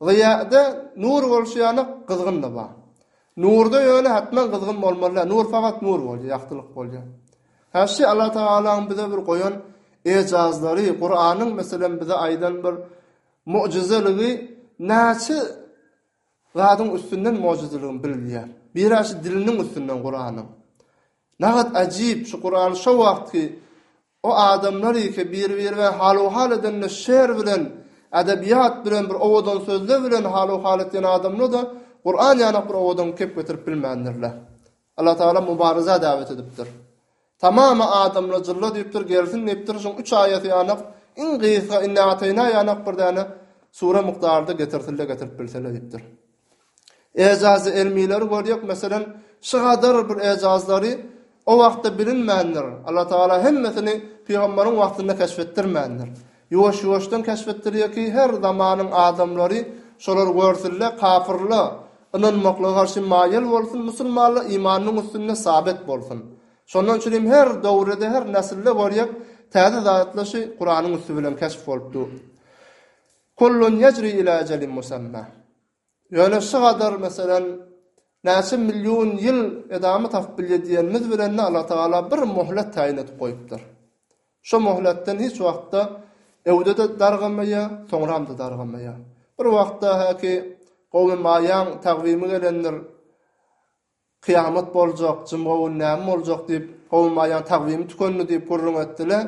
Zyýada nur bolşy ýaly gyzgyn-da bar. Nurda ýöne hökman gyzgyn bolmaly däl. Nur fakat nur bolýar, ýagtylyk bolýar. Her şey Allatagalaň bize bir goýan ejazlary, Kuranyň meselem bize aýdan bir mu'jyzaligi näçe zadyň üstünden mu'jyzaligi bililýär. Biraşy diliniň üstünden Kuranyň. Nagt ajyp şu Kurany şo wagtky O adamlar ýeke bir-birine hal-u-hal edende şeer bilen, edebiýat bilen, bir owadan sözle bilen hal-u-hal etýän adamlar-da Kuran ýanak bir owadan kep getirip bilmändirler. Allah Tagala mubarizä dawet edipdir. Tamamy adamlar jylla diýipdir, gelsin diýipdir, şuň üç aýaty ýanak, iň gysga Inna-ateýna ýanak bir däne sure mukdarda getirsinler, getirip bilseler diýipdir. Ejazy ilmileri görýek meselem şygadar bir ejazlary o wagtda bilinmändir Allatagala hemmesini pygamberiň wagtynda keşfetdirmändir ýuwaş ýuwaşdan keşfetdirýär ki her zamanyň adamlary şolar görsünle kapyrla ynanmaklyga garşy maýyl bolsun musulmanla imanynyň üstünde sabet bolsun şondan üçin hem her döwrede her nesilde görýek täze zatla şu kuranyň üsti bilen keşf bolupdu. Kullun yejri ila ejelin musemma. Ýöne şu gadar meselem näçe million ýyl edamy tapyp bilýär diýenimiz bilen-de Allah Tagala bir möhlet taýyn edip goýupdyr. Şo möhletden hiç wagtda öwde-de dargamaýar, soňram-da dargamaýar. Bir wagtda häki gowmy maýaň tagwymy gelendir, Kyýamat boljak, jumga güni näme boljak diýip, Howmaýaň takwymy tükendi diýip gürrüň etdiler.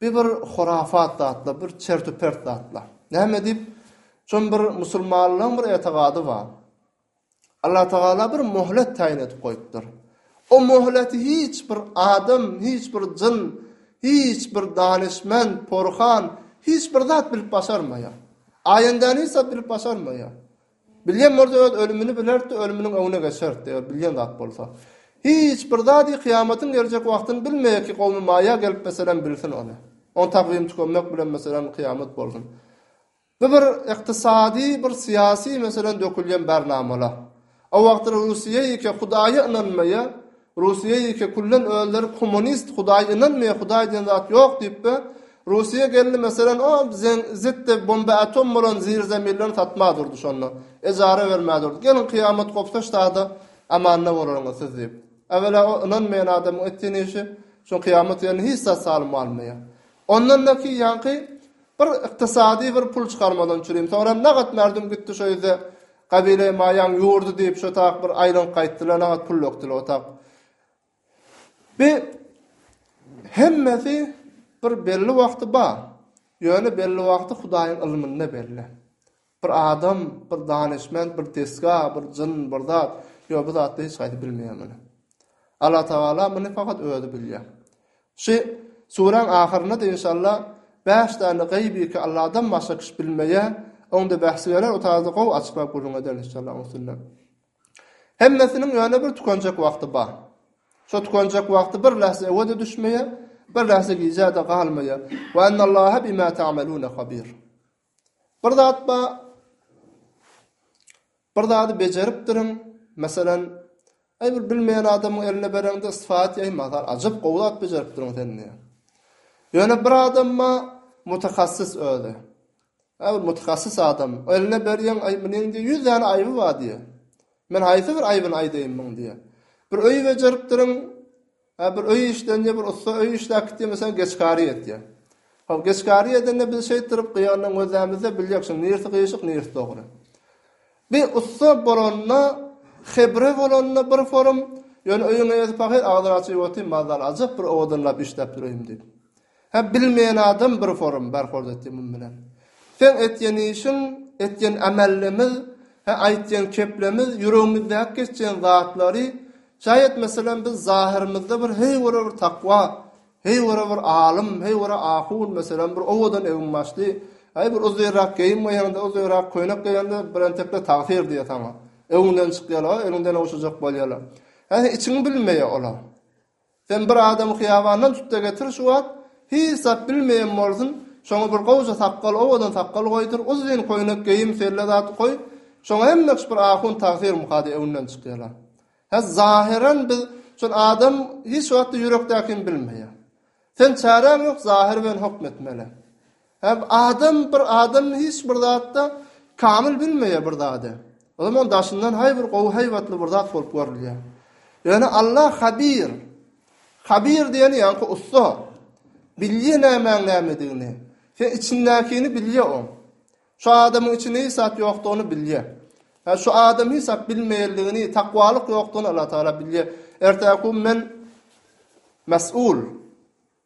Bi bir horafat zatlar, bir çertü-pert zatlar. Näme diýip, şum bir musulmanlaryň bir etigady bar. Allatagala bir möhlet taýyn edip goýupdyr. O möhleti hiç bir adam, hiç bir jyn, hiç bir danyşmend, porhan, hiç bir zat bilip başarmaýar. Aýendäni hiç zat bilip başarmaýar. Bilýän bolsa öz ölümini bilerdi, ölüminiň öňüne geçerdi, eger bilýän zat bolsa. Hiç bir zady kyýamatyň geljek wagtyny bilmeýär ki, gowmy Maýa gelip meselem bilsin ony. Oň takwymy tükenmek bilen meselem kyýamat bolsun. Bu bir ykdysady, bir syýasy meselem dökülýän bärnamala. O wagtlar Russiýa ýeke Hudaýa ynanmaýar, Russiýa ýeke kullen özleri komunist hudaý ynanmaýa hudaý diýen zat ýok diýipbe Russiýa geldi meselem o zeň zitde bomba atom bolan zir zemirlerini satma durdy şonda ejara bermä durdy geliň kyýamat gopsa ştada amanda bolaryňyz siz diýip Äwelä o ynanmaýan adamyň etýän işi şo kyýamat ýerine hiç zat salym galmaýa ondan da ki ýaňky Bir ykdysady bir pul çykarmadan çürim. Soňra nagat merdum gitdi şo ýerde Gabile Maýaň ýurdy diýip şo tak bir aýlanyp gaýtdylar nagat pul dökdüler o tak. Bi hemmesi bir belli wagty bar. Ýöne belli wagty Hudaýyň ylmynda belli. Bir adam, bir danyşment, bir desga, bir jyn, bir zat, ýok, bu zatda hiç haýsy bilmeýär muny. Allatagala muny fakat özi bilýär. Şy suräň ahyrynda-da inşalla bäş däne gaýyby ki Alladan başga kişi bilmeýär, onda bähsi geler, o taýda gowy açyklap gürrüň ederin inşalla oň üstünde. Hemmesiniň ýöne bir tükenjek wagty bar. Şo tükenjek wagty bir lähze öwe-de düşmeýär, bir lähze gijä-de galmaýar. Wa ennallaha bima ta'maluna habir. Bir zat bar, bir zady bejerip duruň, meselem, aý bir bilmeýän adamyň eline bereňde sifat ýaýmaz, a ajap gowy zat bejerip duruň sen diýýär. Ýöne bir adam bar, mutahassys özi, a bir mutahassys adam, eline berýäň, aý munyň diýýär, ýüz däne aýby bar diýýär. Men haýsy bir aýbyny aýdaýyn muň diýýär. Bir öýi bejerip duruň, Hä bir öý işlenýär, bir ussa öý işläp gitýär, meselem geçgary etýär. Hop, geçgary edende biz şeýt durup gyýandan gözlämizde bilýäk şuny nirsi gyýyşyk, nirsi dogry. Bir ussa bolanda, hebre bolanda bir forum, ýöne öýüň eýesi pahyr agzyny açyp otyr, mazaly ajap bir owadanlap işläp dur öýüm diýip. Hä, bilmeýän adam bir forum bar horzetli mum bilen. Seň etýän işiň, etýän ämellimiz, hä, aýtýan keplemiz, ýüregimizdäki geçýän zatlary, şaýat, meselem, biz zahyrymyzda bir heý görä bir takwa, heý görä bir alym, heý görä ahun, meselem, bir owadan egin-başly, aý, bir uzynrak geýim geýeňde, uzynrak köýnek geýeňde bir entekde tagsyr diýýär saňa. Öňüňden çykýarlar, eliňden owşajak bolýarlar. Hä, içiňi bilmeýär olar. Sen bir adamy hyýabandan tut-da getir şu wagt, hiç zat bilmeýän bolsun, şoňa bir gowja sakgal, owadan sakgal goýdur, uzyn köýnek geýim, selle zat goý, şoňa hemmekiş bir ahun tagsyr mukady öňünden çykýarlar. Hä, zahyran biz şol adam hiç wagtda ýürekdäkini bilmeýär. Sen çäräň ýok, zahyr bilen hokm etmeli. Her adam bir adam hiç bir zatda kamyl bilmeýär bir zady. O zaman daşyndan haý bir gowy haýbatly bir zat bolup görülýär. Ýöne Allah Habir. Habir diýeni ýaňky ussa. Bilýä nämäň nämedigini. Sen içindäkini bilýä o. Şu adamyň içinde hiç zat ýokdugyny bilýä. Hä şu adam hiç zat bilmeýändigini, takwalyk ýokdugyny Allah Taala bilýä. Ertäki gün men mes'ul.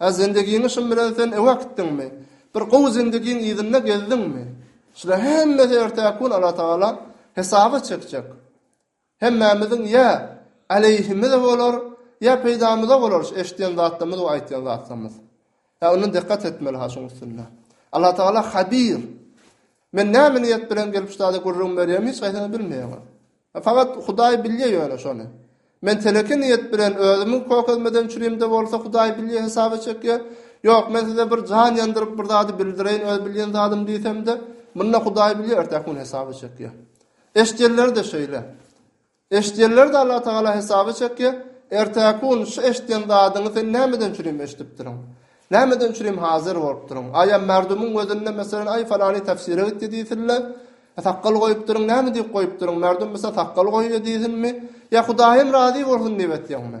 Hä, zendegiňi şum bilen sen öň äkitdiňmi? Bir gowy zendegiň yzynda gezdiňmi? Şular hemmesi ertäki gün Allatagala hesaba çekjek. Hemmämiziň ýa äleýhimize bolar, ýa peýdamyza bolar şu eşidýän zatlarymyz we aýtýan zatlarymyz. Hä, onda dikkat etmeli-ha şuň üstünde. Allatagala Habir. Men näme niýet bilen gelip şu zady gürrüň berýämi hiç haýsyňyz bilmeýäňiz. Fakat Hudaý bilýä ýöne şony. Men teleki niýet bilen özümi kok ezmeden çürimde bolsa Hudaý bilýä hesaba çekýä. Ýok men size bir jan ýandyryp bir zady bildireýin öz bilýän zadym diýsemde munda Hudaý bilýä ertäki gün hesaba çekýä. Eşdýänleri-de şeýle. Eşidýänleri-de Allatagala hesaba çekýär, Ertäki gün şu eşidýän zadyňy sen nämeden çürim eşidipdirin? Nämeden çürim hazir bolupdyryň? Aýam märdumuň gözünde, meselem, Aý, falany tefsire gitdi diýsinler, sakgal goýupdyryň, näme diýip goýupdyryň? Märdum, meselem, sakgal goýýa diýsinmi? Ýa Hudaýym razy bolsun diýip etýäňmi?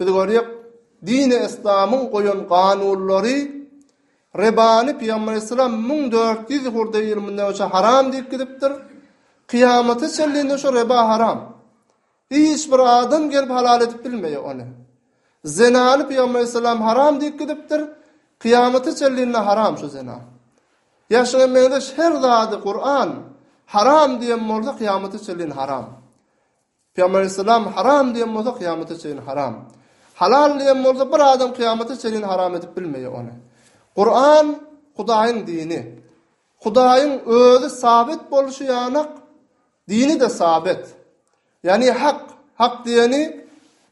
Biz görýäk, dini yslamyň goýan kanunlary Rebany pygamber aleyhisselam müň dört ýüz hurda ýyl mundan öçe haram diýip gidipdir. Kyýamata çenlinde şu reba haram. Hiç bir adam gelip halal edip bilmeýär ony. Zenany pygamber aleyhisselam haram diýip gidipdir. Kyýamata çenlinde haram şu zena. Ýa şuňa meňzeş her zady Kuran haram diýen bolsa kyýamata çenlin haram. Pygamber Islam haram diýen bolsa kyýamata çenli haram. Halal diýen bolsa bir adam kyýamata çenli haram edip bilmeýär ony. Kuran Hudaýyň dini. Hudaýyň özi sabit boluşy ýanak dini de sabit. Ýani hak, hak diýeni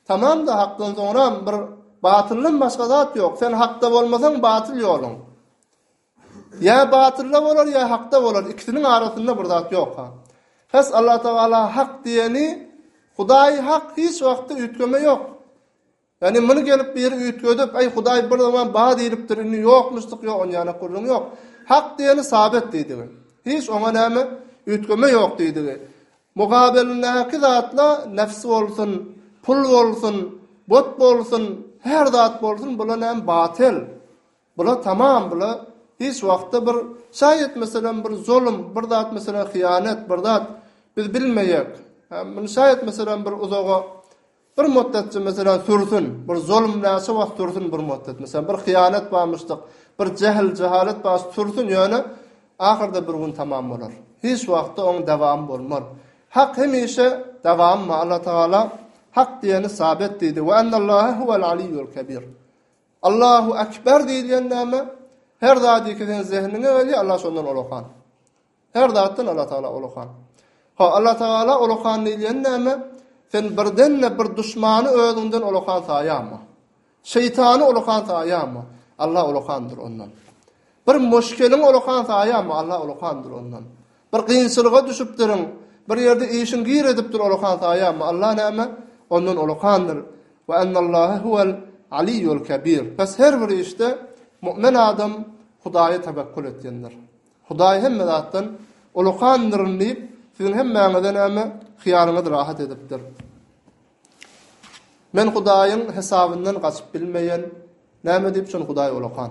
tamam da hakdan soňra bir batyldan başga zat ýok. Sen hakda bolmasaň batyl ýoluň. Ýa batylda bolar ýa hakda bolar ikisiniň arasynda bir zat ýokka. Has Allatagala hak diýeni Hudaýy hak hiç wagtda üýtgeme ýok. Ýani muny gelip biri üýtgedip aý Hudaý bir zaman ba diýlipdir indi ýokmuşdyk ýok on ýanak gürrüň ýok. Hak diýeni sabet diýdigi. Hiç oňa näme üýtgeme ýok diýdigi. Mugabelindäki zatla nefs bolsun, pul bolsun, but bolsun, her zat bolsun bular näme batyl. Bular tamam bular hiç wagtda bir şaý etmeselem bir zulum bir zat meselem hyýanet bir zat biz bilmeýek muny şaý etmeselem bir uzaga bir muddatça meselem sürsün bir zulum näçe wagt sürsün bir muddat meselem bir hyýanet barmyşdyk bir jähl jahalet bar sürsün ýöne ahyrda bir gün tamam bolar hiç wagtda oň dawamy bolmaz hak hemişe dawam Allah tagala hak diýeni sabit diýdi we anallaha huwal aliyyul kebir Allahu Akbar diýilýän näme? Her zady ki seň zehniňe gelýär, Allah şondan ulakan. Her zatdan Allah Taala ulakan. Ha Allah Taala ulakan diýilýän näme? Sen birden-de bir duşmany özüňden ulakan saýama. Şeýtany ulakan saýama. Allah ulakandyr ondan. Bir muşkeliň ulakan saýama, Allah ulakandyr ondan. Bir kynçylyga düşüpdirin, bir ýerde işiň gir edipdir olakan saýamy Allah näme ondan ulakandyr we ennallâhe huwel aliyyul kebir bes her bir işde mu'men adam Hudaýa tewekkül etýändir Hudaý hemme zatdan ulakandyryn diýip siziň hemmäňize näme hyýalyňyz rahat edipdir Men Hudaýyň hesabyndan gaçyp bilmeýän näme diýip şun Hudaý ulakan.